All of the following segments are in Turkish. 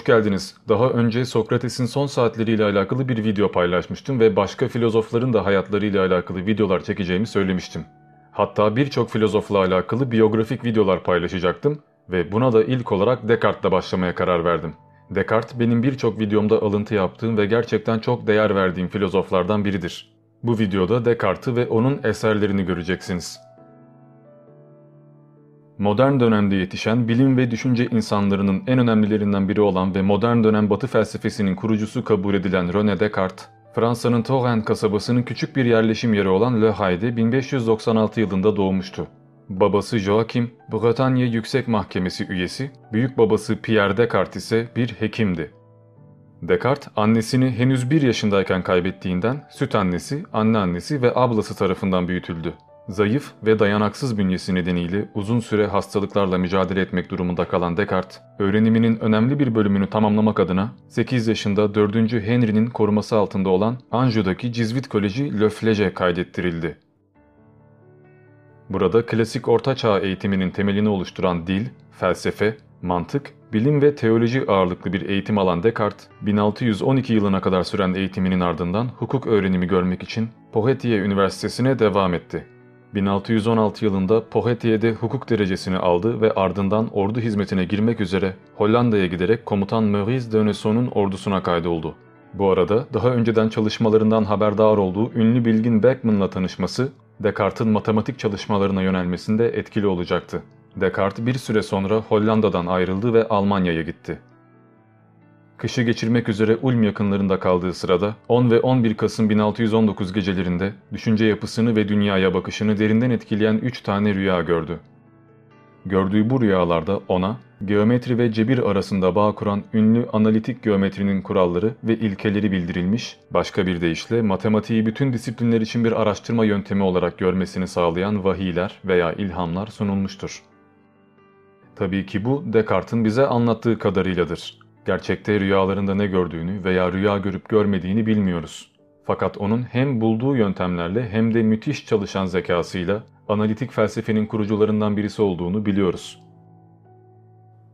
Hoş geldiniz. Daha önce Sokrates'in son saatleriyle alakalı bir video paylaşmıştım ve başka filozofların da hayatlarıyla alakalı videolar çekeceğimi söylemiştim. Hatta birçok filozofla alakalı biyografik videolar paylaşacaktım ve buna da ilk olarak Descartes'la başlamaya karar verdim. Descartes benim birçok videomda alıntı yaptığım ve gerçekten çok değer verdiğim filozoflardan biridir. Bu videoda Descartes'i ve onun eserlerini göreceksiniz. Modern dönemde yetişen bilim ve düşünce insanlarının en önemlilerinden biri olan ve modern dönem batı felsefesinin kurucusu kabul edilen René Descartes, Fransa'nın Touraine kasabasının küçük bir yerleşim yeri olan Le Hay'de 1596 yılında doğmuştu. Babası Joachim, Bretagne Yüksek Mahkemesi üyesi, büyük babası Pierre Descartes ise bir hekimdi. Descartes, annesini henüz bir yaşındayken kaybettiğinden süt annesi, anneannesi ve ablası tarafından büyütüldü. Zayıf ve dayanaksız bünyesi nedeniyle uzun süre hastalıklarla mücadele etmek durumunda kalan Descartes, öğreniminin önemli bir bölümünü tamamlamak adına 8 yaşında 4. Henry'nin koruması altında olan Anjou'daki Cizvit Koleji Le Flege kaydettirildi. Burada klasik orta çağ eğitiminin temelini oluşturan dil, felsefe, mantık, bilim ve teoloji ağırlıklı bir eğitim alan Descartes, 1612 yılına kadar süren eğitiminin ardından hukuk öğrenimi görmek için Poitiers Üniversitesi'ne devam etti. 1616 yılında Poitièrs'de hukuk derecesini aldı ve ardından ordu hizmetine girmek üzere Hollanda'ya giderek komutan Maurice de Nesson'un ordusuna kaydoldu. Bu arada daha önceden çalışmalarından haberdar olduğu ünlü bilgin Beckman'la tanışması Descartes'in matematik çalışmalarına yönelmesinde etkili olacaktı. Descartes bir süre sonra Hollanda'dan ayrıldı ve Almanya'ya gitti. Kışı geçirmek üzere Ulm yakınlarında kaldığı sırada 10 ve 11 Kasım 1619 gecelerinde düşünce yapısını ve dünyaya bakışını derinden etkileyen 3 tane rüya gördü. Gördüğü bu rüyalarda ona geometri ve cebir arasında bağ kuran ünlü analitik geometrinin kuralları ve ilkeleri bildirilmiş, başka bir deyişle matematiği bütün disiplinler için bir araştırma yöntemi olarak görmesini sağlayan vahiyler veya ilhamlar sunulmuştur. Tabii ki bu Descartes'in bize anlattığı kadarıyladır. Gerçekte rüyalarında ne gördüğünü veya rüya görüp görmediğini bilmiyoruz. Fakat onun hem bulduğu yöntemlerle hem de müthiş çalışan zekasıyla analitik felsefenin kurucularından birisi olduğunu biliyoruz.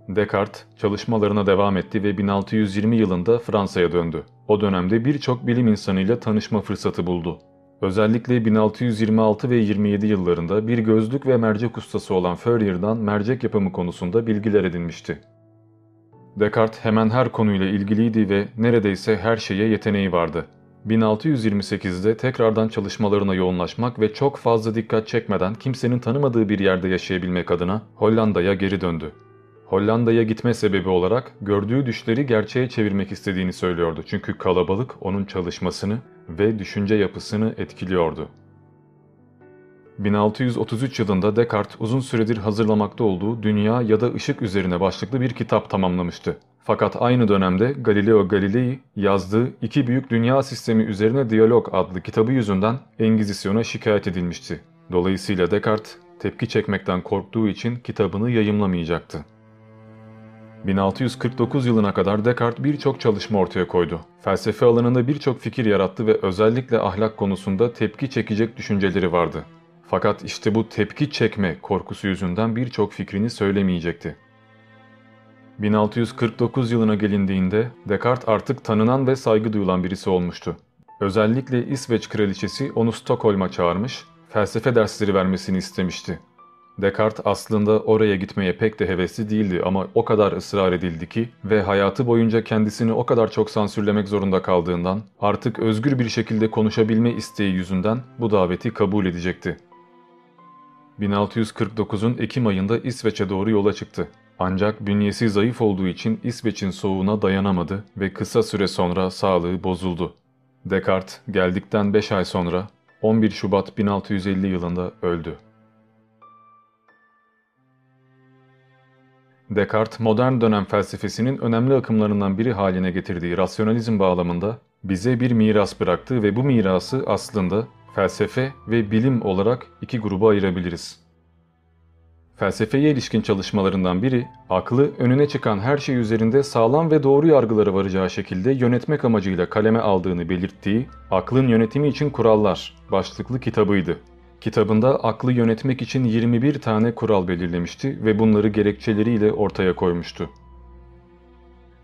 Descartes çalışmalarına devam etti ve 1620 yılında Fransa'ya döndü. O dönemde birçok bilim insanıyla tanışma fırsatı buldu. Özellikle 1626 ve 27 yıllarında bir gözlük ve mercek ustası olan Fourier'dan mercek yapımı konusunda bilgiler edinmişti. Descartes hemen her konuyla ilgiliydi ve neredeyse her şeye yeteneği vardı. 1628'de tekrardan çalışmalarına yoğunlaşmak ve çok fazla dikkat çekmeden kimsenin tanımadığı bir yerde yaşayabilmek adına Hollanda'ya geri döndü. Hollanda'ya gitme sebebi olarak gördüğü düşleri gerçeğe çevirmek istediğini söylüyordu. Çünkü kalabalık onun çalışmasını ve düşünce yapısını etkiliyordu. 1633 yılında Descartes uzun süredir hazırlamakta olduğu Dünya ya da Işık üzerine başlıklı bir kitap tamamlamıştı. Fakat aynı dönemde Galileo Galilei yazdığı İki Büyük Dünya Sistemi Üzerine Diyalog adlı kitabı yüzünden Engizisyon'a şikayet edilmişti. Dolayısıyla Descartes tepki çekmekten korktuğu için kitabını yayımlamayacaktı. 1649 yılına kadar Descartes birçok çalışma ortaya koydu. Felsefe alanında birçok fikir yarattı ve özellikle ahlak konusunda tepki çekecek düşünceleri vardı. Fakat işte bu tepki çekme korkusu yüzünden birçok fikrini söylemeyecekti. 1649 yılına gelindiğinde Descartes artık tanınan ve saygı duyulan birisi olmuştu. Özellikle İsveç kraliçesi onu Stockholm'a çağırmış, felsefe dersleri vermesini istemişti. Descartes aslında oraya gitmeye pek de hevesli değildi ama o kadar ısrar edildi ki ve hayatı boyunca kendisini o kadar çok sansürlemek zorunda kaldığından artık özgür bir şekilde konuşabilme isteği yüzünden bu daveti kabul edecekti. 1649'un Ekim ayında İsveç'e doğru yola çıktı. Ancak bünyesi zayıf olduğu için İsveç'in soğuğuna dayanamadı ve kısa süre sonra sağlığı bozuldu. Descartes geldikten 5 ay sonra 11 Şubat 1650 yılında öldü. Descartes, modern dönem felsefesinin önemli akımlarından biri haline getirdiği rasyonalizm bağlamında bize bir miras bıraktı ve bu mirası aslında felsefe ve bilim olarak iki gruba ayırabiliriz. Felsefeye ilişkin çalışmalarından biri, aklı önüne çıkan her şey üzerinde sağlam ve doğru yargılara varacağı şekilde yönetmek amacıyla kaleme aldığını belirttiği Aklın Yönetimi için Kurallar başlıklı kitabıydı. Kitabında aklı yönetmek için 21 tane kural belirlemişti ve bunları gerekçeleriyle ortaya koymuştu.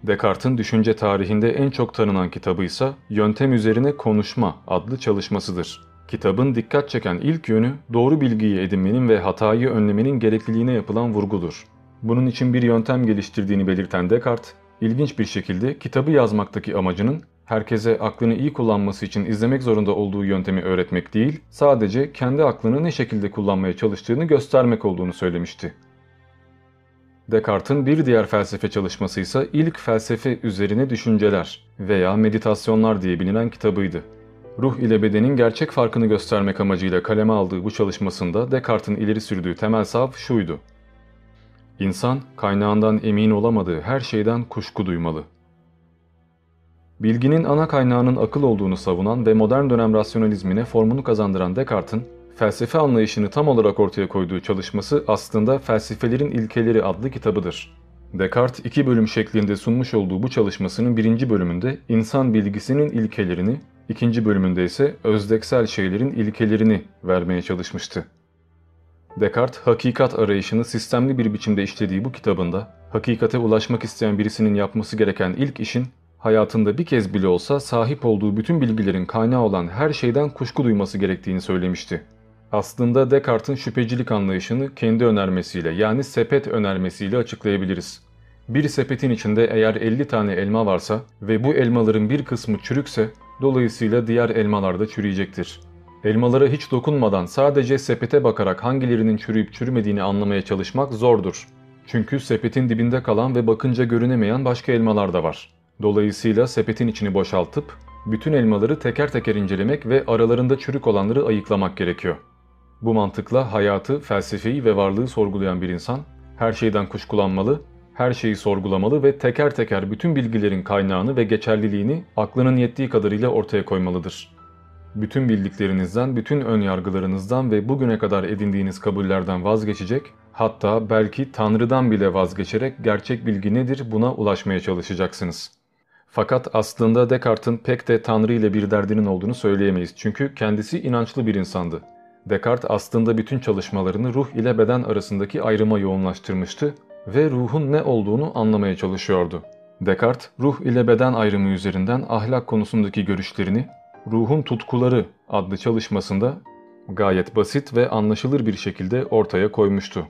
Descartes'in düşünce tarihinde en çok tanınan kitabı ise Yöntem Üzerine Konuşma adlı çalışmasıdır. Kitabın dikkat çeken ilk yönü doğru bilgiyi edinmenin ve hatayı önlemenin gerekliliğine yapılan vurgudur. Bunun için bir yöntem geliştirdiğini belirten Descartes, ilginç bir şekilde kitabı yazmaktaki amacının herkese aklını iyi kullanması için izlemek zorunda olduğu yöntemi öğretmek değil, sadece kendi aklını ne şekilde kullanmaya çalıştığını göstermek olduğunu söylemişti. Descartes'in bir diğer felsefe çalışması ise ilk felsefe üzerine düşünceler veya meditasyonlar diye bilinen kitabıydı. Ruh ile bedenin gerçek farkını göstermek amacıyla kaleme aldığı bu çalışmasında Descartes'in ileri sürdüğü temel sav şuydu. İnsan, kaynağından emin olamadığı her şeyden kuşku duymalı. Bilginin ana kaynağının akıl olduğunu savunan ve modern dönem rasyonalizmine formunu kazandıran Descartes'in felsefe anlayışını tam olarak ortaya koyduğu çalışması aslında Felsefelerin İlkeleri adlı kitabıdır. Descartes iki bölüm şeklinde sunmuş olduğu bu çalışmasının birinci bölümünde insan bilgisinin ilkelerini, ikinci bölümünde ise özdeksel şeylerin ilkelerini vermeye çalışmıştı. Descartes, hakikat arayışını sistemli bir biçimde işlediği bu kitabında, hakikate ulaşmak isteyen birisinin yapması gereken ilk işin, hayatında bir kez bile olsa sahip olduğu bütün bilgilerin kaynağı olan her şeyden kuşku duyması gerektiğini söylemişti. Aslında Descartes'in şüphecilik anlayışını kendi önermesiyle yani sepet önermesiyle açıklayabiliriz. Bir sepetin içinde eğer 50 tane elma varsa ve bu elmaların bir kısmı çürükse dolayısıyla diğer elmalar da çürüyecektir. Elmalara hiç dokunmadan sadece sepete bakarak hangilerinin çürüyüp çürümediğini anlamaya çalışmak zordur. Çünkü sepetin dibinde kalan ve bakınca görünemeyen başka elmalar da var. Dolayısıyla sepetin içini boşaltıp bütün elmaları teker teker incelemek ve aralarında çürük olanları ayıklamak gerekiyor. Bu mantıkla hayatı, felsefeyi ve varlığı sorgulayan bir insan her şeyden kuşkulanmalı, her şeyi sorgulamalı ve teker teker bütün bilgilerin kaynağını ve geçerliliğini aklının yettiği kadarıyla ortaya koymalıdır. Bütün bildiklerinizden, bütün ön yargılarınızdan ve bugüne kadar edindiğiniz kabullerden vazgeçecek, hatta belki Tanrı'dan bile vazgeçerek gerçek bilgi nedir buna ulaşmaya çalışacaksınız.'' Fakat aslında Descartes'in pek de Tanrı ile bir derdinin olduğunu söyleyemeyiz. Çünkü kendisi inançlı bir insandı. Descartes aslında bütün çalışmalarını ruh ile beden arasındaki ayrıma yoğunlaştırmıştı ve ruhun ne olduğunu anlamaya çalışıyordu. Descartes, ruh ile beden ayrımı üzerinden ahlak konusundaki görüşlerini Ruhun Tutkuları adlı çalışmasında gayet basit ve anlaşılır bir şekilde ortaya koymuştu.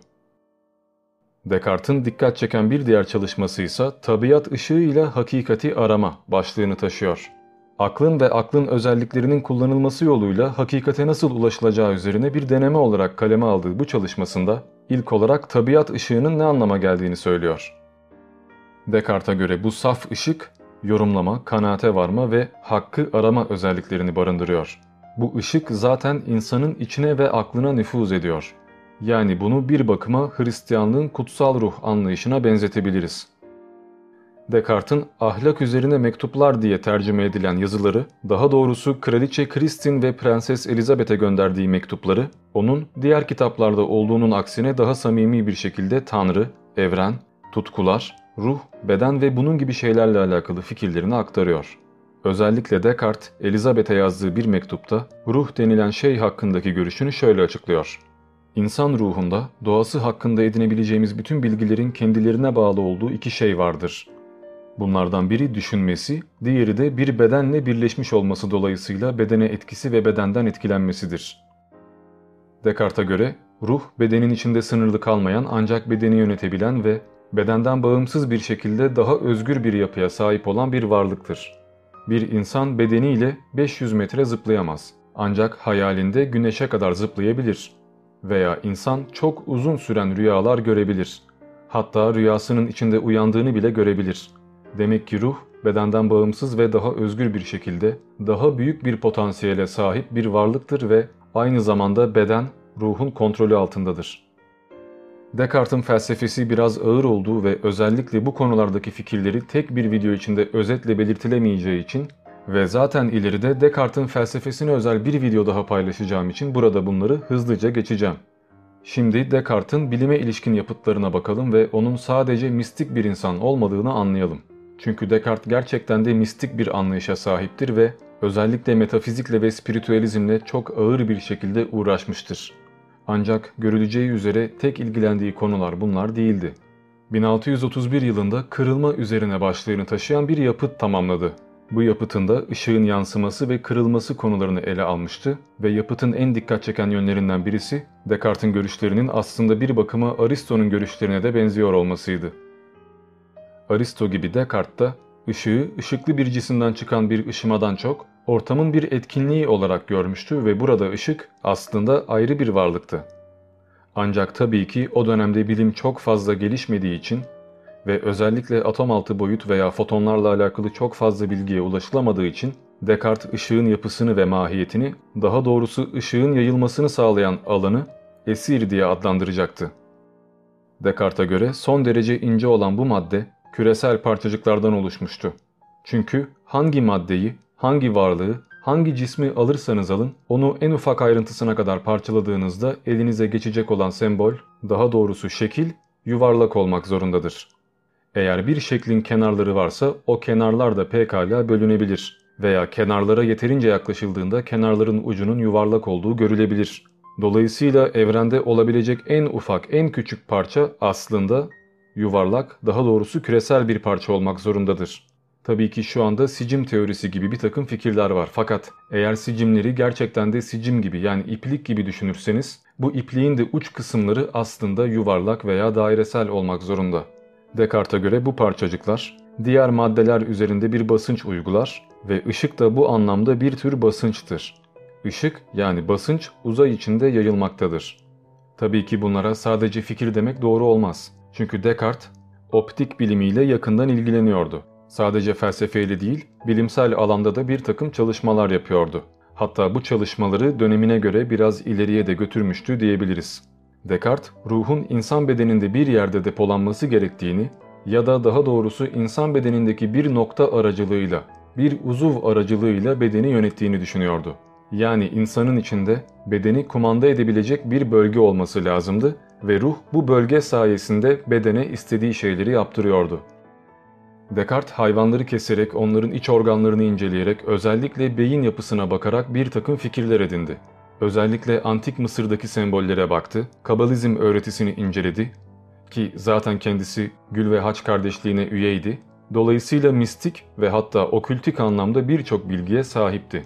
Descartes'in dikkat çeken bir diğer çalışması ise tabiat ışığıyla hakikati arama başlığını taşıyor. Aklın ve aklın özelliklerinin kullanılması yoluyla hakikate nasıl ulaşılacağı üzerine bir deneme olarak kaleme aldığı bu çalışmasında ilk olarak tabiat ışığının ne anlama geldiğini söylüyor. Descartes'a göre bu saf ışık yorumlama, kanaate varma ve hakkı arama özelliklerini barındırıyor. Bu ışık zaten insanın içine ve aklına nüfuz ediyor. Yani bunu bir bakıma Hristiyanlığın kutsal ruh anlayışına benzetebiliriz. Descartes'in ahlak üzerine mektuplar diye tercüme edilen yazıları, daha doğrusu Kraliçe Kristin ve Prenses Elizabeth'e gönderdiği mektupları, onun diğer kitaplarda olduğunun aksine daha samimi bir şekilde Tanrı, evren, tutkular, ruh, beden ve bunun gibi şeylerle alakalı fikirlerini aktarıyor. Özellikle Descartes, Elizabeth'e yazdığı bir mektupta ruh denilen şey hakkındaki görüşünü şöyle açıklıyor. İnsan ruhunda doğası hakkında edinebileceğimiz bütün bilgilerin kendilerine bağlı olduğu iki şey vardır. Bunlardan biri düşünmesi, diğeri de bir bedenle birleşmiş olması dolayısıyla bedene etkisi ve bedenden etkilenmesidir. Descartes'a göre ruh bedenin içinde sınırlı kalmayan ancak bedeni yönetebilen ve bedenden bağımsız bir şekilde daha özgür bir yapıya sahip olan bir varlıktır. Bir insan bedeniyle 500 metre zıplayamaz ancak hayalinde güneşe kadar zıplayabilir veya insan çok uzun süren rüyalar görebilir. Hatta rüyasının içinde uyandığını bile görebilir. Demek ki ruh bedenden bağımsız ve daha özgür bir şekilde daha büyük bir potansiyele sahip bir varlıktır ve aynı zamanda beden ruhun kontrolü altındadır. Descartes'in felsefesi biraz ağır olduğu ve özellikle bu konulardaki fikirleri tek bir video içinde özetle belirtilemeyeceği için ve zaten ileride Descartes'in felsefesine özel bir video daha paylaşacağım için burada bunları hızlıca geçeceğim. Şimdi Descartes'in bilime ilişkin yapıtlarına bakalım ve onun sadece mistik bir insan olmadığını anlayalım. Çünkü Descartes gerçekten de mistik bir anlayışa sahiptir ve özellikle metafizikle ve spiritüalizmle çok ağır bir şekilde uğraşmıştır. Ancak görüleceği üzere tek ilgilendiği konular bunlar değildi. 1631 yılında kırılma üzerine başlığını taşıyan bir yapıt tamamladı. Bu yapıtın da ışığın yansıması ve kırılması konularını ele almıştı ve yapıtın en dikkat çeken yönlerinden birisi Descartes'in görüşlerinin aslında bir bakıma Aristo'nun görüşlerine de benziyor olmasıydı. Aristo gibi Descartes da ışığı ışıklı bir cisimden çıkan bir ışımadan çok ortamın bir etkinliği olarak görmüştü ve burada ışık aslında ayrı bir varlıktı. Ancak tabii ki o dönemde bilim çok fazla gelişmediği için ve özellikle atom altı boyut veya fotonlarla alakalı çok fazla bilgiye ulaşılamadığı için Descartes ışığın yapısını ve mahiyetini, daha doğrusu ışığın yayılmasını sağlayan alanı esir diye adlandıracaktı. Descartes'e göre son derece ince olan bu madde küresel parçacıklardan oluşmuştu. Çünkü hangi maddeyi, hangi varlığı, hangi cismi alırsanız alın, onu en ufak ayrıntısına kadar parçaladığınızda elinize geçecek olan sembol, daha doğrusu şekil, yuvarlak olmak zorundadır. Eğer bir şeklin kenarları varsa o kenarlar da pekala bölünebilir veya kenarlara yeterince yaklaşıldığında kenarların ucunun yuvarlak olduğu görülebilir. Dolayısıyla evrende olabilecek en ufak, en küçük parça aslında yuvarlak, daha doğrusu küresel bir parça olmak zorundadır. Tabii ki şu anda sicim teorisi gibi bir takım fikirler var. Fakat eğer sicimleri gerçekten de sicim gibi yani iplik gibi düşünürseniz bu ipliğin de uç kısımları aslında yuvarlak veya dairesel olmak zorunda. Descartes'e göre bu parçacıklar diğer maddeler üzerinde bir basınç uygular ve ışık da bu anlamda bir tür basınçtır. Işık yani basınç uzay içinde yayılmaktadır. Tabii ki bunlara sadece fikir demek doğru olmaz. Çünkü Descartes optik bilimiyle yakından ilgileniyordu. Sadece felsefeyle değil, bilimsel alanda da bir takım çalışmalar yapıyordu. Hatta bu çalışmaları dönemine göre biraz ileriye de götürmüştü diyebiliriz. Descartes, ruhun insan bedeninde bir yerde depolanması gerektiğini ya da daha doğrusu insan bedenindeki bir nokta aracılığıyla, bir uzuv aracılığıyla bedeni yönettiğini düşünüyordu. Yani insanın içinde bedeni kumanda edebilecek bir bölge olması lazımdı ve ruh bu bölge sayesinde bedene istediği şeyleri yaptırıyordu. Descartes hayvanları keserek onların iç organlarını inceleyerek özellikle beyin yapısına bakarak bir takım fikirler edindi. Özellikle antik Mısır'daki sembollere baktı, kabalizm öğretisini inceledi ki zaten kendisi Gül ve Haç kardeşliğine üyeydi. Dolayısıyla mistik ve hatta okültik anlamda birçok bilgiye sahipti.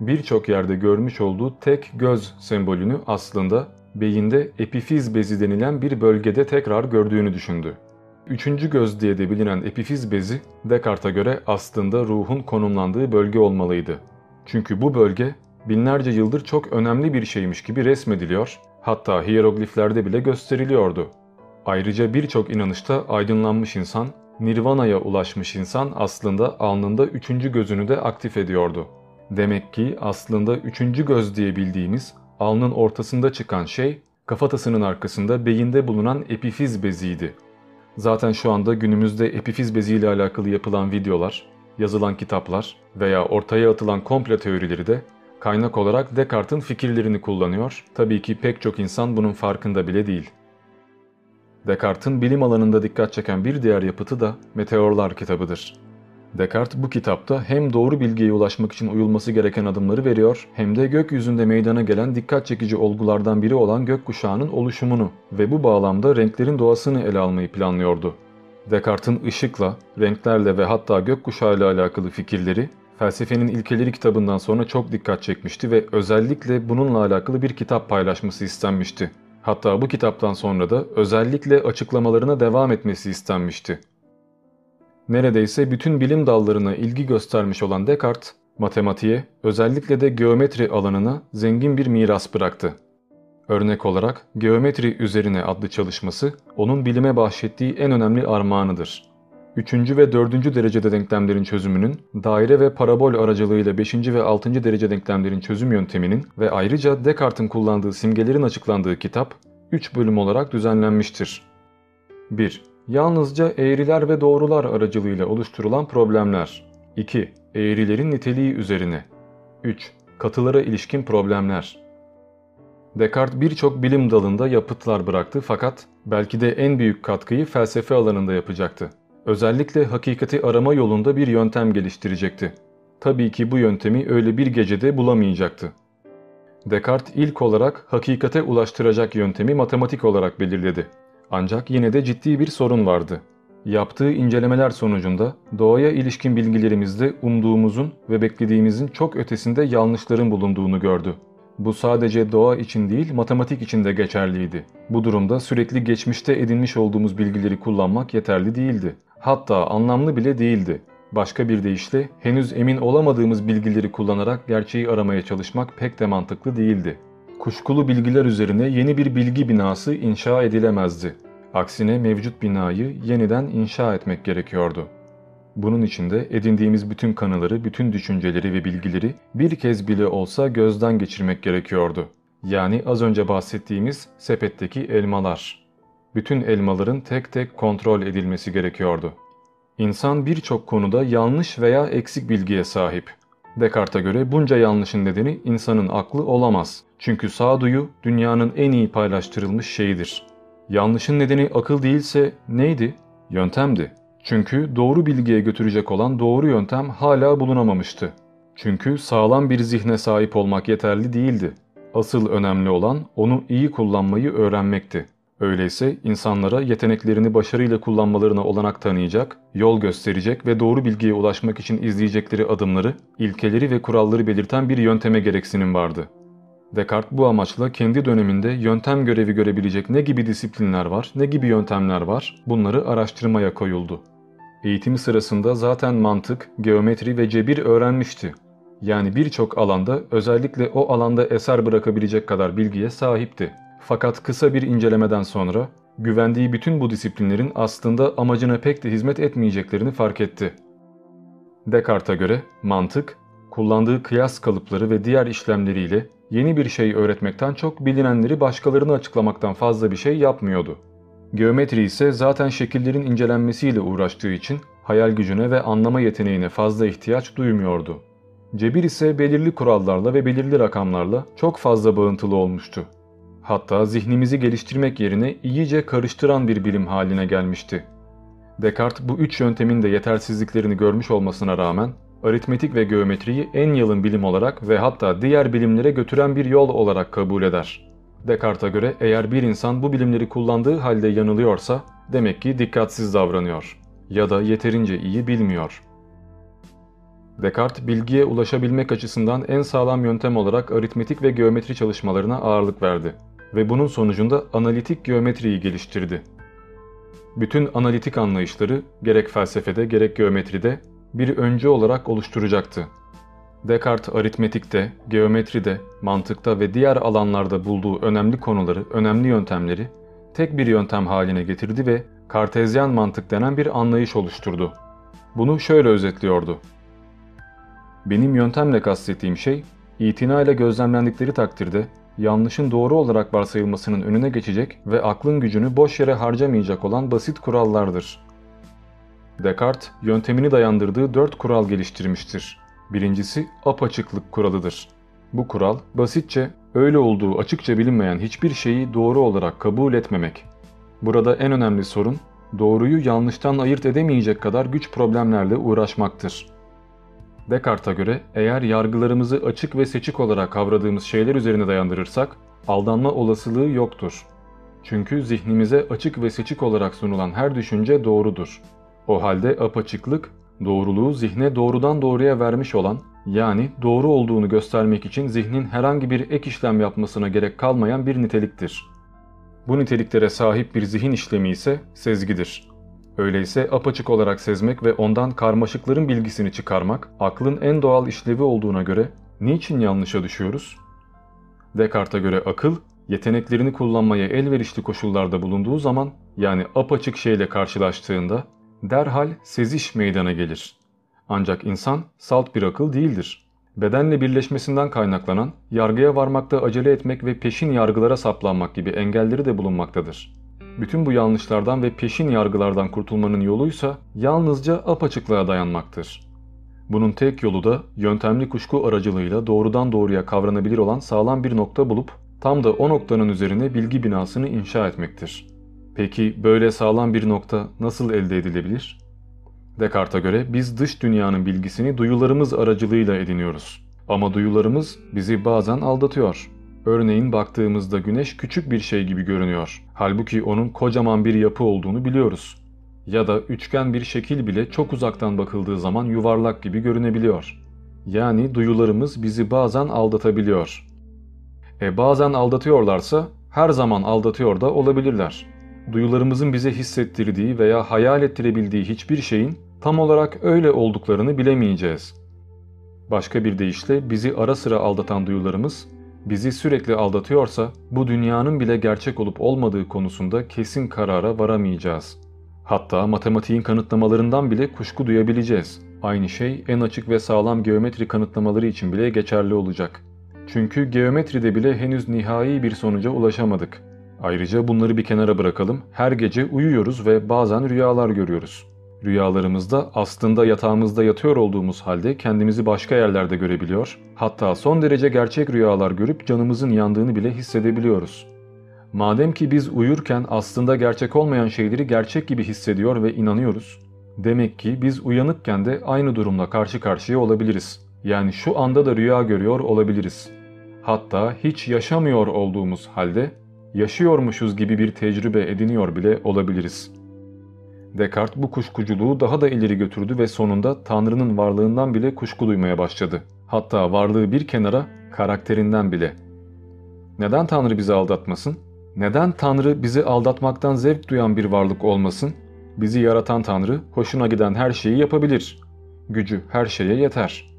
Birçok yerde görmüş olduğu tek göz sembolünü aslında beyinde epifiz bezi denilen bir bölgede tekrar gördüğünü düşündü. Üçüncü göz diye de bilinen epifiz bezi Descartes'a göre aslında ruhun konumlandığı bölge olmalıydı. Çünkü bu bölge binlerce yıldır çok önemli bir şeymiş gibi resmediliyor, hatta hierogliflerde bile gösteriliyordu. Ayrıca birçok inanışta aydınlanmış insan, nirvana'ya ulaşmış insan aslında alnında üçüncü gözünü de aktif ediyordu. Demek ki aslında üçüncü göz diye bildiğimiz alnın ortasında çıkan şey kafatasının arkasında beyinde bulunan epifiz beziydi. Zaten şu anda günümüzde epifiz beziyle alakalı yapılan videolar, yazılan kitaplar veya ortaya atılan komple teorileri de kaynak olarak Descartes'in fikirlerini kullanıyor. Tabii ki pek çok insan bunun farkında bile değil. Descartes'in bilim alanında dikkat çeken bir diğer yapıtı da Meteorlar kitabıdır. Descartes bu kitapta hem doğru bilgiye ulaşmak için uyulması gereken adımları veriyor hem de gökyüzünde meydana gelen dikkat çekici olgulardan biri olan gökkuşağının oluşumunu ve bu bağlamda renklerin doğasını ele almayı planlıyordu. Descartes'in ışıkla, renklerle ve hatta gökkuşağıyla alakalı fikirleri Felsefenin İlkeleri kitabından sonra çok dikkat çekmişti ve özellikle bununla alakalı bir kitap paylaşması istenmişti. Hatta bu kitaptan sonra da özellikle açıklamalarına devam etmesi istenmişti. Neredeyse bütün bilim dallarına ilgi göstermiş olan Descartes, matematiğe, özellikle de geometri alanına zengin bir miras bıraktı. Örnek olarak Geometri Üzerine adlı çalışması onun bilime bahşettiği en önemli armağanıdır. 3. ve 4. derecede denklemlerin çözümünün, daire ve parabol aracılığıyla 5. ve 6. derece denklemlerin çözüm yönteminin ve ayrıca Descartes'in kullandığı simgelerin açıklandığı kitap 3 bölüm olarak düzenlenmiştir. 1. Yalnızca eğriler ve doğrular aracılığıyla oluşturulan problemler. 2. Eğrilerin niteliği üzerine. 3. Katılara ilişkin problemler. Descartes birçok bilim dalında yapıtlar bıraktı fakat belki de en büyük katkıyı felsefe alanında yapacaktı. Özellikle hakikati arama yolunda bir yöntem geliştirecekti. Tabii ki bu yöntemi öyle bir gecede bulamayacaktı. Descartes ilk olarak hakikate ulaştıracak yöntemi matematik olarak belirledi. Ancak yine de ciddi bir sorun vardı. Yaptığı incelemeler sonucunda doğaya ilişkin bilgilerimizde umduğumuzun ve beklediğimizin çok ötesinde yanlışların bulunduğunu gördü. Bu sadece doğa için değil matematik için de geçerliydi. Bu durumda sürekli geçmişte edinmiş olduğumuz bilgileri kullanmak yeterli değildi. Hatta anlamlı bile değildi. Başka bir deyişle henüz emin olamadığımız bilgileri kullanarak gerçeği aramaya çalışmak pek de mantıklı değildi. Kuşkulu bilgiler üzerine yeni bir bilgi binası inşa edilemezdi. Aksine mevcut binayı yeniden inşa etmek gerekiyordu. Bunun için de edindiğimiz bütün kanıları, bütün düşünceleri ve bilgileri bir kez bile olsa gözden geçirmek gerekiyordu. Yani az önce bahsettiğimiz sepetteki elmalar. Bütün elmaların tek tek kontrol edilmesi gerekiyordu. İnsan birçok konuda yanlış veya eksik bilgiye sahip. Descartes'e göre bunca yanlışın nedeni insanın aklı olamaz. Çünkü sağduyu dünyanın en iyi paylaştırılmış şeyidir. Yanlışın nedeni akıl değilse neydi? Yöntemdi. Çünkü doğru bilgiye götürecek olan doğru yöntem hala bulunamamıştı. Çünkü sağlam bir zihne sahip olmak yeterli değildi. Asıl önemli olan onu iyi kullanmayı öğrenmekti. Öyleyse insanlara yeteneklerini başarıyla kullanmalarına olanak tanıyacak, yol gösterecek ve doğru bilgiye ulaşmak için izleyecekleri adımları, ilkeleri ve kuralları belirten bir yönteme gereksinim vardı. Descartes bu amaçla kendi döneminde yöntem görevi görebilecek ne gibi disiplinler var, ne gibi yöntemler var bunları araştırmaya koyuldu. Eğitimi sırasında zaten mantık, geometri ve cebir öğrenmişti. Yani birçok alanda özellikle o alanda eser bırakabilecek kadar bilgiye sahipti. Fakat kısa bir incelemeden sonra güvendiği bütün bu disiplinlerin aslında amacına pek de hizmet etmeyeceklerini fark etti. Descartes'e göre mantık, kullandığı kıyas kalıpları ve diğer işlemleriyle yeni bir şey öğretmekten çok bilinenleri başkalarını açıklamaktan fazla bir şey yapmıyordu. Geometri ise zaten şekillerin incelenmesiyle uğraştığı için hayal gücüne ve anlama yeteneğine fazla ihtiyaç duymuyordu. Cebir ise belirli kurallarla ve belirli rakamlarla çok fazla bağıntılı olmuştu. Hatta zihnimizi geliştirmek yerine iyice karıştıran bir bilim haline gelmişti. Descartes bu üç yöntemin de yetersizliklerini görmüş olmasına rağmen aritmetik ve geometriyi en yalın bilim olarak ve hatta diğer bilimlere götüren bir yol olarak kabul eder. Descartes'e göre eğer bir insan bu bilimleri kullandığı halde yanılıyorsa demek ki dikkatsiz davranıyor ya da yeterince iyi bilmiyor. Descartes bilgiye ulaşabilmek açısından en sağlam yöntem olarak aritmetik ve geometri çalışmalarına ağırlık verdi ve bunun sonucunda analitik geometriyi geliştirdi. Bütün analitik anlayışları gerek felsefede gerek geometride bir öncü olarak oluşturacaktı. Descartes aritmetikte, geometride, mantıkta ve diğer alanlarda bulduğu önemli konuları, önemli yöntemleri tek bir yöntem haline getirdi ve Kartezyen mantık denen bir anlayış oluşturdu. Bunu şöyle özetliyordu. Benim yöntemle kastettiğim şey, itinayla gözlemlendikleri takdirde yanlışın doğru olarak varsayılmasının önüne geçecek ve aklın gücünü boş yere harcamayacak olan basit kurallardır. Descartes, yöntemini dayandırdığı dört kural geliştirmiştir. Birincisi apaçıklık kuralıdır. Bu kural basitçe öyle olduğu açıkça bilinmeyen hiçbir şeyi doğru olarak kabul etmemek. Burada en önemli sorun doğruyu yanlıştan ayırt edemeyecek kadar güç problemlerle uğraşmaktır. Descartes'a göre eğer yargılarımızı açık ve seçik olarak kavradığımız şeyler üzerine dayandırırsak aldanma olasılığı yoktur. Çünkü zihnimize açık ve seçik olarak sunulan her düşünce doğrudur. O halde apaçıklık, doğruluğu zihne doğrudan doğruya vermiş olan, yani doğru olduğunu göstermek için zihnin herhangi bir ek işlem yapmasına gerek kalmayan bir niteliktir. Bu niteliklere sahip bir zihin işlemi ise sezgidir. Öyleyse apaçık olarak sezmek ve ondan karmaşıkların bilgisini çıkarmak aklın en doğal işlevi olduğuna göre niçin yanlışa düşüyoruz? Descartes'e göre akıl, yeteneklerini kullanmaya elverişli koşullarda bulunduğu zaman yani apaçık şeyle karşılaştığında derhal seziş meydana gelir. Ancak insan salt bir akıl değildir. Bedenle birleşmesinden kaynaklanan, yargıya varmakta acele etmek ve peşin yargılara saplanmak gibi engelleri de bulunmaktadır. Bütün bu yanlışlardan ve peşin yargılardan kurtulmanın yoluysa yalnızca apaçıklığa dayanmaktır. Bunun tek yolu da yöntemli kuşku aracılığıyla doğrudan doğruya kavranabilir olan sağlam bir nokta bulup tam da o noktanın üzerine bilgi binasını inşa etmektir. Peki böyle sağlam bir nokta nasıl elde edilebilir? Descartes'e göre biz dış dünyanın bilgisini duyularımız aracılığıyla ediniyoruz. Ama duyularımız bizi bazen aldatıyor. Örneğin baktığımızda güneş küçük bir şey gibi görünüyor. Halbuki onun kocaman bir yapı olduğunu biliyoruz. Ya da üçgen bir şekil bile çok uzaktan bakıldığı zaman yuvarlak gibi görünebiliyor. Yani duyularımız bizi bazen aldatabiliyor. E bazen aldatıyorlarsa her zaman aldatıyor da olabilirler. Duyularımızın bize hissettirdiği veya hayal ettirebildiği hiçbir şeyin tam olarak öyle olduklarını bilemeyeceğiz. Başka bir deyişle bizi ara sıra aldatan duyularımız bizi sürekli aldatıyorsa bu dünyanın bile gerçek olup olmadığı konusunda kesin karara varamayacağız. Hatta matematiğin kanıtlamalarından bile kuşku duyabileceğiz. Aynı şey en açık ve sağlam geometri kanıtlamaları için bile geçerli olacak. Çünkü geometride bile henüz nihai bir sonuca ulaşamadık. Ayrıca bunları bir kenara bırakalım. Her gece uyuyoruz ve bazen rüyalar görüyoruz. Rüyalarımızda aslında yatağımızda yatıyor olduğumuz halde kendimizi başka yerlerde görebiliyor, hatta son derece gerçek rüyalar görüp canımızın yandığını bile hissedebiliyoruz. Madem ki biz uyurken aslında gerçek olmayan şeyleri gerçek gibi hissediyor ve inanıyoruz, demek ki biz uyanıkken de aynı durumla karşı karşıya olabiliriz. Yani şu anda da rüya görüyor olabiliriz. Hatta hiç yaşamıyor olduğumuz halde yaşıyormuşuz gibi bir tecrübe ediniyor bile olabiliriz. Descartes bu kuşkuculuğu daha da ileri götürdü ve sonunda Tanrı'nın varlığından bile kuşku duymaya başladı. Hatta varlığı bir kenara karakterinden bile. Neden Tanrı bizi aldatmasın? Neden Tanrı bizi aldatmaktan zevk duyan bir varlık olmasın? Bizi yaratan Tanrı hoşuna giden her şeyi yapabilir. Gücü her şeye yeter.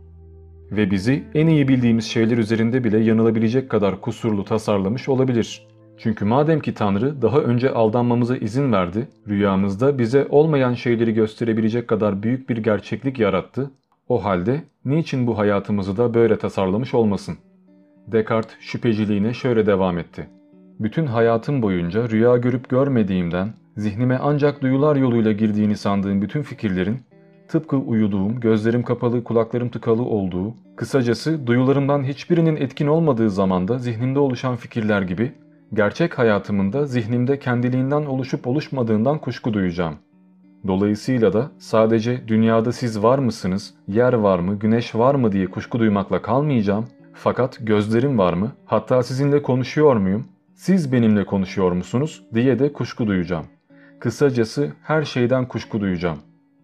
Ve bizi en iyi bildiğimiz şeyler üzerinde bile yanılabilecek kadar kusurlu tasarlamış olabilir. Çünkü madem ki Tanrı daha önce aldanmamıza izin verdi, rüyamızda bize olmayan şeyleri gösterebilecek kadar büyük bir gerçeklik yarattı, o halde niçin bu hayatımızı da böyle tasarlamış olmasın? Descartes şüpheciliğine şöyle devam etti. Bütün hayatım boyunca rüya görüp görmediğimden, zihnime ancak duyular yoluyla girdiğini sandığım bütün fikirlerin, tıpkı uyuduğum, gözlerim kapalı, kulaklarım tıkalı olduğu, kısacası duyularımdan hiçbirinin etkin olmadığı zamanda zihnimde oluşan fikirler gibi gerçek hayatımında zihnimde kendiliğinden oluşup oluşmadığından kuşku duyacağım. Dolayısıyla da sadece dünyada siz var mısınız, yer var mı, güneş var mı diye kuşku duymakla kalmayacağım. Fakat gözlerim var mı, hatta sizinle konuşuyor muyum, siz benimle konuşuyor musunuz diye de kuşku duyacağım. Kısacası her şeyden kuşku duyacağım.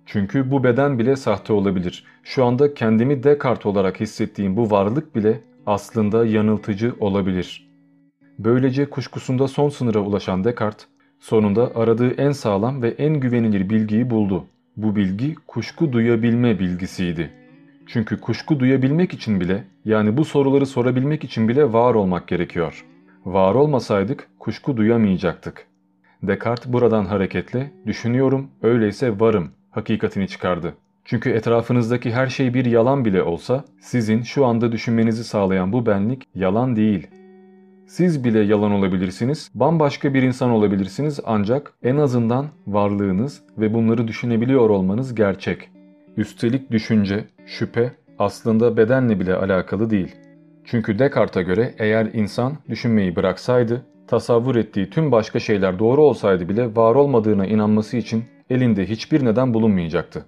Çünkü bu beden bile sahte olabilir. Şu anda kendimi Descartes olarak hissettiğim bu varlık bile aslında yanıltıcı olabilir.'' Böylece kuşkusunda son sınıra ulaşan Descartes, sonunda aradığı en sağlam ve en güvenilir bilgiyi buldu. Bu bilgi kuşku duyabilme bilgisiydi. Çünkü kuşku duyabilmek için bile, yani bu soruları sorabilmek için bile var olmak gerekiyor. Var olmasaydık kuşku duyamayacaktık. Descartes buradan hareketle, düşünüyorum, öyleyse varım, hakikatini çıkardı. Çünkü etrafınızdaki her şey bir yalan bile olsa, sizin şu anda düşünmenizi sağlayan bu benlik yalan değil, siz bile yalan olabilirsiniz, bambaşka bir insan olabilirsiniz ancak en azından varlığınız ve bunları düşünebiliyor olmanız gerçek. Üstelik düşünce, şüphe aslında bedenle bile alakalı değil. Çünkü Descartes'a göre eğer insan düşünmeyi bıraksaydı, tasavvur ettiği tüm başka şeyler doğru olsaydı bile var olmadığına inanması için elinde hiçbir neden bulunmayacaktı.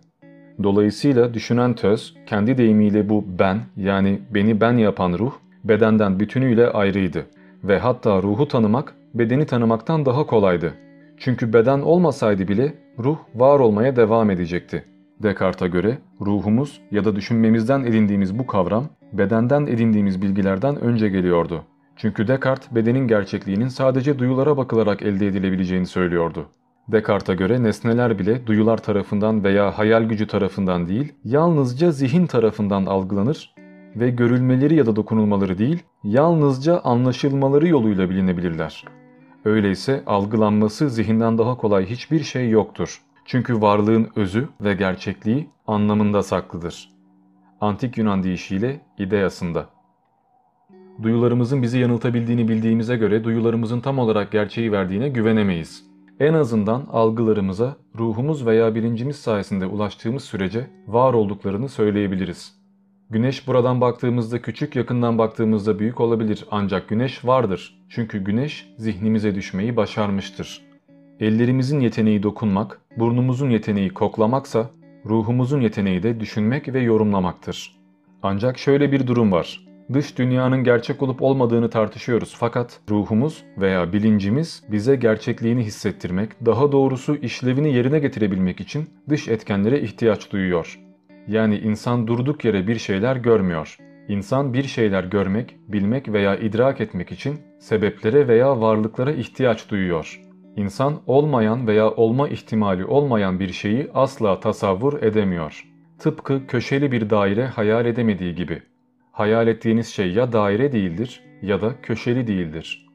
Dolayısıyla düşünen töz, kendi deyimiyle bu ben yani beni ben yapan ruh, bedenden bütünüyle ayrıydı ve hatta ruhu tanımak bedeni tanımaktan daha kolaydı. Çünkü beden olmasaydı bile ruh var olmaya devam edecekti. Descartes'a göre ruhumuz ya da düşünmemizden edindiğimiz bu kavram bedenden edindiğimiz bilgilerden önce geliyordu. Çünkü Descartes bedenin gerçekliğinin sadece duyulara bakılarak elde edilebileceğini söylüyordu. Descartes'a göre nesneler bile duyular tarafından veya hayal gücü tarafından değil, yalnızca zihin tarafından algılanır ve görülmeleri ya da dokunulmaları değil, yalnızca anlaşılmaları yoluyla bilinebilirler. Öyleyse algılanması zihinden daha kolay hiçbir şey yoktur. Çünkü varlığın özü ve gerçekliği anlamında saklıdır. Antik Yunan deyişiyle ideasında. Duyularımızın bizi yanıltabildiğini bildiğimize göre duyularımızın tam olarak gerçeği verdiğine güvenemeyiz. En azından algılarımıza ruhumuz veya bilincimiz sayesinde ulaştığımız sürece var olduklarını söyleyebiliriz. Güneş buradan baktığımızda küçük, yakından baktığımızda büyük olabilir ancak güneş vardır. Çünkü güneş zihnimize düşmeyi başarmıştır. Ellerimizin yeteneği dokunmak, burnumuzun yeteneği koklamaksa, ruhumuzun yeteneği de düşünmek ve yorumlamaktır. Ancak şöyle bir durum var. Dış dünyanın gerçek olup olmadığını tartışıyoruz fakat ruhumuz veya bilincimiz bize gerçekliğini hissettirmek, daha doğrusu işlevini yerine getirebilmek için dış etkenlere ihtiyaç duyuyor. Yani insan durduk yere bir şeyler görmüyor. İnsan bir şeyler görmek, bilmek veya idrak etmek için sebeplere veya varlıklara ihtiyaç duyuyor. İnsan olmayan veya olma ihtimali olmayan bir şeyi asla tasavvur edemiyor. Tıpkı köşeli bir daire hayal edemediği gibi. Hayal ettiğiniz şey ya daire değildir ya da köşeli değildir.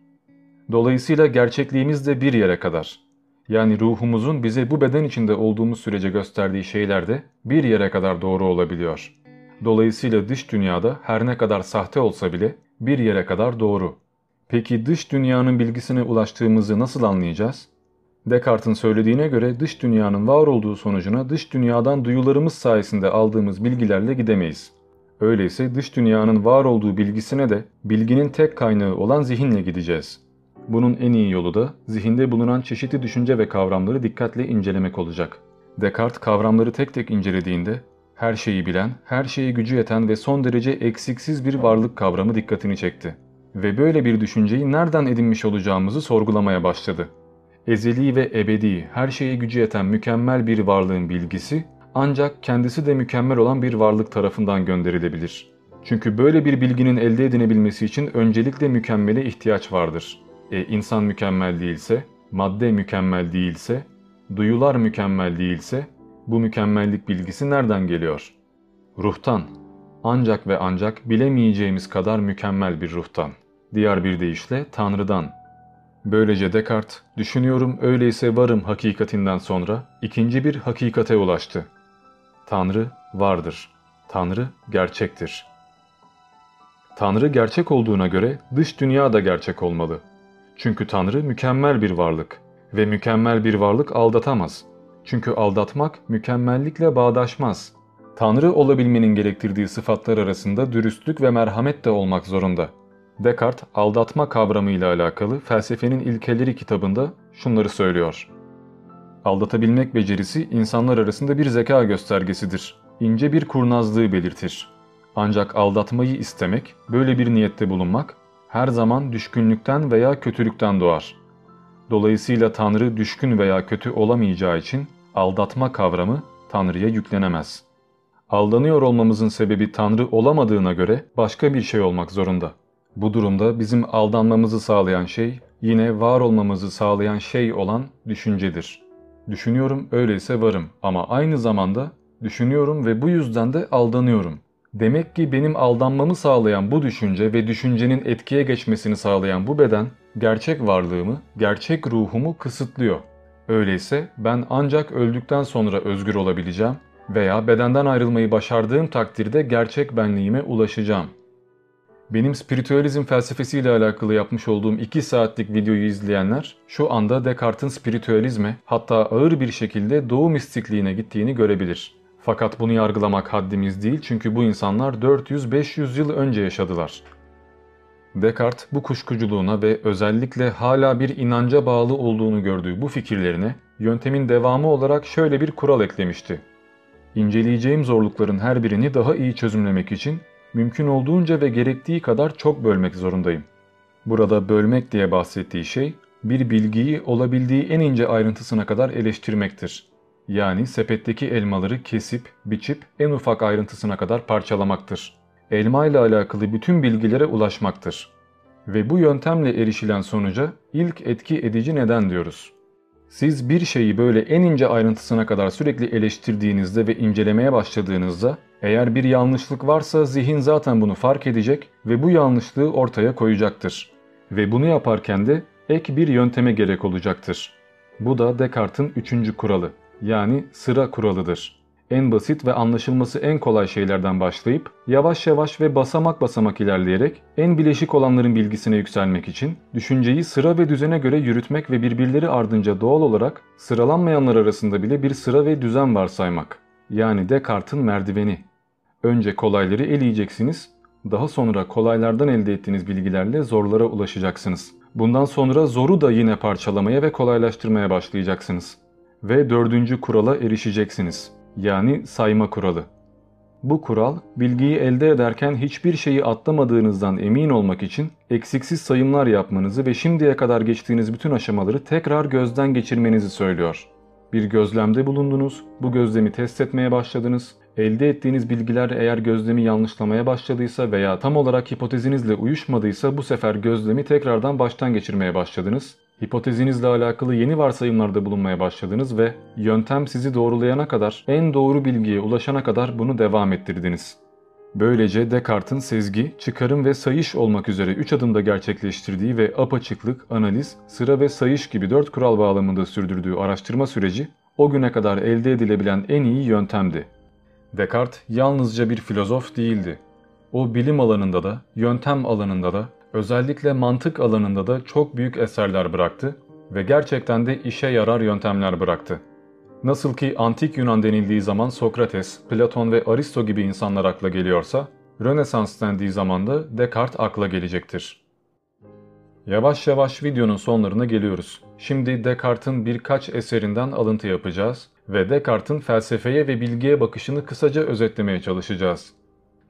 Dolayısıyla gerçekliğimiz de bir yere kadar. Yani ruhumuzun bize bu beden içinde olduğumuz sürece gösterdiği şeyler de bir yere kadar doğru olabiliyor. Dolayısıyla dış dünyada her ne kadar sahte olsa bile bir yere kadar doğru. Peki dış dünyanın bilgisine ulaştığımızı nasıl anlayacağız? Descartes'in söylediğine göre dış dünyanın var olduğu sonucuna dış dünyadan duyularımız sayesinde aldığımız bilgilerle gidemeyiz. Öyleyse dış dünyanın var olduğu bilgisine de bilginin tek kaynağı olan zihinle gideceğiz. Bunun en iyi yolu da zihinde bulunan çeşitli düşünce ve kavramları dikkatle incelemek olacak. Descartes kavramları tek tek incelediğinde her şeyi bilen, her şeye gücü yeten ve son derece eksiksiz bir varlık kavramı dikkatini çekti. Ve böyle bir düşünceyi nereden edinmiş olacağımızı sorgulamaya başladı. Ezeli ve ebedi, her şeye gücü yeten mükemmel bir varlığın bilgisi ancak kendisi de mükemmel olan bir varlık tarafından gönderilebilir. Çünkü böyle bir bilginin elde edilebilmesi için öncelikle mükemmele ihtiyaç vardır. E insan mükemmel değilse, madde mükemmel değilse, duyular mükemmel değilse bu mükemmellik bilgisi nereden geliyor? Ruhtan. Ancak ve ancak bilemeyeceğimiz kadar mükemmel bir ruhtan. Diğer bir deyişle Tanrı'dan. Böylece Descartes, düşünüyorum öyleyse varım hakikatinden sonra ikinci bir hakikate ulaştı. Tanrı vardır. Tanrı gerçektir. Tanrı gerçek olduğuna göre dış dünya da gerçek olmalı. Çünkü Tanrı mükemmel bir varlık ve mükemmel bir varlık aldatamaz. Çünkü aldatmak mükemmellikle bağdaşmaz. Tanrı olabilmenin gerektirdiği sıfatlar arasında dürüstlük ve merhamet de olmak zorunda. Descartes aldatma kavramıyla alakalı Felsefenin İlkeleri kitabında şunları söylüyor. Aldatabilmek becerisi insanlar arasında bir zeka göstergesidir. İnce bir kurnazlığı belirtir. Ancak aldatmayı istemek, böyle bir niyette bulunmak her zaman düşkünlükten veya kötülükten doğar. Dolayısıyla Tanrı düşkün veya kötü olamayacağı için aldatma kavramı Tanrı'ya yüklenemez. Aldanıyor olmamızın sebebi Tanrı olamadığına göre başka bir şey olmak zorunda. Bu durumda bizim aldanmamızı sağlayan şey yine var olmamızı sağlayan şey olan düşüncedir. Düşünüyorum öyleyse varım ama aynı zamanda düşünüyorum ve bu yüzden de aldanıyorum. Demek ki benim aldanmamı sağlayan bu düşünce ve düşüncenin etkiye geçmesini sağlayan bu beden gerçek varlığımı, gerçek ruhumu kısıtlıyor. Öyleyse ben ancak öldükten sonra özgür olabileceğim veya bedenden ayrılmayı başardığım takdirde gerçek benliğime ulaşacağım. Benim spiritüalizm felsefesiyle alakalı yapmış olduğum 2 saatlik videoyu izleyenler şu anda Descartes'in spiritüalizme hatta ağır bir şekilde doğu mistikliğine gittiğini görebilir. Fakat bunu yargılamak haddimiz değil çünkü bu insanlar 400-500 yıl önce yaşadılar. Descartes bu kuşkuculuğuna ve özellikle hala bir inanca bağlı olduğunu gördüğü bu fikirlerine yöntemin devamı olarak şöyle bir kural eklemişti. İnceleyeceğim zorlukların her birini daha iyi çözümlemek için mümkün olduğunca ve gerektiği kadar çok bölmek zorundayım. Burada bölmek diye bahsettiği şey bir bilgiyi olabildiği en ince ayrıntısına kadar eleştirmektir. Yani sepetteki elmaları kesip, biçip en ufak ayrıntısına kadar parçalamaktır. Elma ile alakalı bütün bilgilere ulaşmaktır. Ve bu yöntemle erişilen sonuca ilk etki edici neden diyoruz. Siz bir şeyi böyle en ince ayrıntısına kadar sürekli eleştirdiğinizde ve incelemeye başladığınızda eğer bir yanlışlık varsa zihin zaten bunu fark edecek ve bu yanlışlığı ortaya koyacaktır. Ve bunu yaparken de ek bir yönteme gerek olacaktır. Bu da Descartes'in üçüncü kuralı yani sıra kuralıdır. En basit ve anlaşılması en kolay şeylerden başlayıp yavaş yavaş ve basamak basamak ilerleyerek en bileşik olanların bilgisine yükselmek için düşünceyi sıra ve düzene göre yürütmek ve birbirleri ardınca doğal olarak sıralanmayanlar arasında bile bir sıra ve düzen varsaymak. Yani Descartes'in merdiveni. Önce kolayları eleyeceksiniz, daha sonra kolaylardan elde ettiğiniz bilgilerle zorlara ulaşacaksınız. Bundan sonra zoru da yine parçalamaya ve kolaylaştırmaya başlayacaksınız. Ve dördüncü kurala erişeceksiniz. Yani sayma kuralı. Bu kural, bilgiyi elde ederken hiçbir şeyi atlamadığınızdan emin olmak için eksiksiz sayımlar yapmanızı ve şimdiye kadar geçtiğiniz bütün aşamaları tekrar gözden geçirmenizi söylüyor. Bir gözlemde bulundunuz, bu gözlemi test etmeye başladınız. Elde ettiğiniz bilgiler eğer gözlemi yanlışlamaya başladıysa veya tam olarak hipotezinizle uyuşmadıysa bu sefer gözlemi tekrardan baştan geçirmeye başladınız. Hipotezinizle alakalı yeni varsayımlarda bulunmaya başladınız ve yöntem sizi doğrulayana kadar, en doğru bilgiye ulaşana kadar bunu devam ettirdiniz. Böylece Descartes'in sezgi, çıkarım ve sayış olmak üzere 3 adımda gerçekleştirdiği ve apaçıklık, analiz, sıra ve sayış gibi 4 kural bağlamında sürdürdüğü araştırma süreci o güne kadar elde edilebilen en iyi yöntemdi. Descartes yalnızca bir filozof değildi. O bilim alanında da, yöntem alanında da, özellikle mantık alanında da çok büyük eserler bıraktı ve gerçekten de işe yarar yöntemler bıraktı. Nasıl ki antik Yunan denildiği zaman Sokrates, Platon ve Aristo gibi insanlar akla geliyorsa, Rönesans dendiği zaman da Descartes akla gelecektir. Yavaş yavaş videonun sonlarına geliyoruz. Şimdi Descartes'in birkaç eserinden alıntı yapacağız ve Descartes'in felsefeye ve bilgiye bakışını kısaca özetlemeye çalışacağız.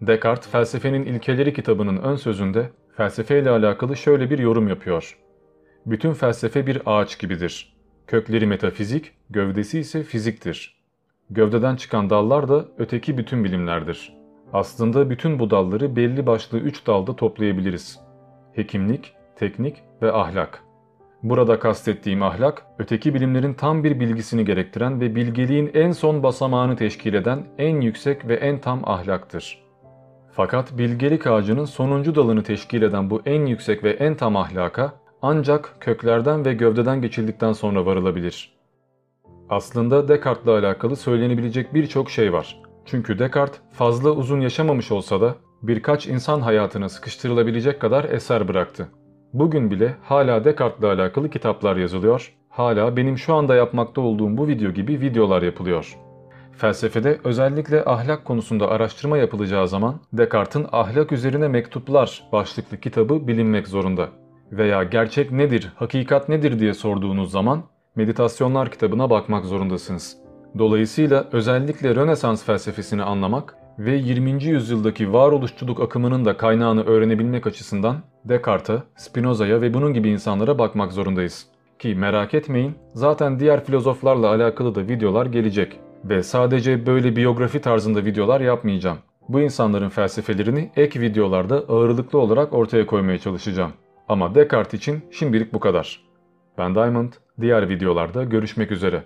Descartes, Felsefenin İlkeleri kitabının ön sözünde felsefe ile alakalı şöyle bir yorum yapıyor. Bütün felsefe bir ağaç gibidir. Kökleri metafizik, gövdesi ise fiziktir. Gövdeden çıkan dallar da öteki bütün bilimlerdir. Aslında bütün bu dalları belli başlı üç dalda toplayabiliriz. Hekimlik, teknik ve ahlak. Burada kastettiğim ahlak, öteki bilimlerin tam bir bilgisini gerektiren ve bilgeliğin en son basamağını teşkil eden en yüksek ve en tam ahlaktır. Fakat bilgelik ağacının sonuncu dalını teşkil eden bu en yüksek ve en tam ahlaka ancak köklerden ve gövdeden geçildikten sonra varılabilir. Aslında Descartes'la alakalı söylenebilecek birçok şey var. Çünkü Descartes fazla uzun yaşamamış olsa da birkaç insan hayatına sıkıştırılabilecek kadar eser bıraktı. Bugün bile hala Descartes'la alakalı kitaplar yazılıyor, hala benim şu anda yapmakta olduğum bu video gibi videolar yapılıyor. Felsefede özellikle ahlak konusunda araştırma yapılacağı zaman Descartes'in Ahlak Üzerine Mektuplar başlıklı kitabı bilinmek zorunda. Veya gerçek nedir, hakikat nedir diye sorduğunuz zaman Meditasyonlar kitabına bakmak zorundasınız. Dolayısıyla özellikle Rönesans felsefesini anlamak ve 20. yüzyıldaki varoluşçuluk akımının da kaynağını öğrenebilmek açısından Descartes'a, Spinoza'ya ve bunun gibi insanlara bakmak zorundayız. Ki merak etmeyin zaten diğer filozoflarla alakalı da videolar gelecek ve sadece böyle biyografi tarzında videolar yapmayacağım. Bu insanların felsefelerini ek videolarda ağırlıklı olarak ortaya koymaya çalışacağım. Ama Descartes için şimdilik bu kadar. Ben Diamond, diğer videolarda görüşmek üzere.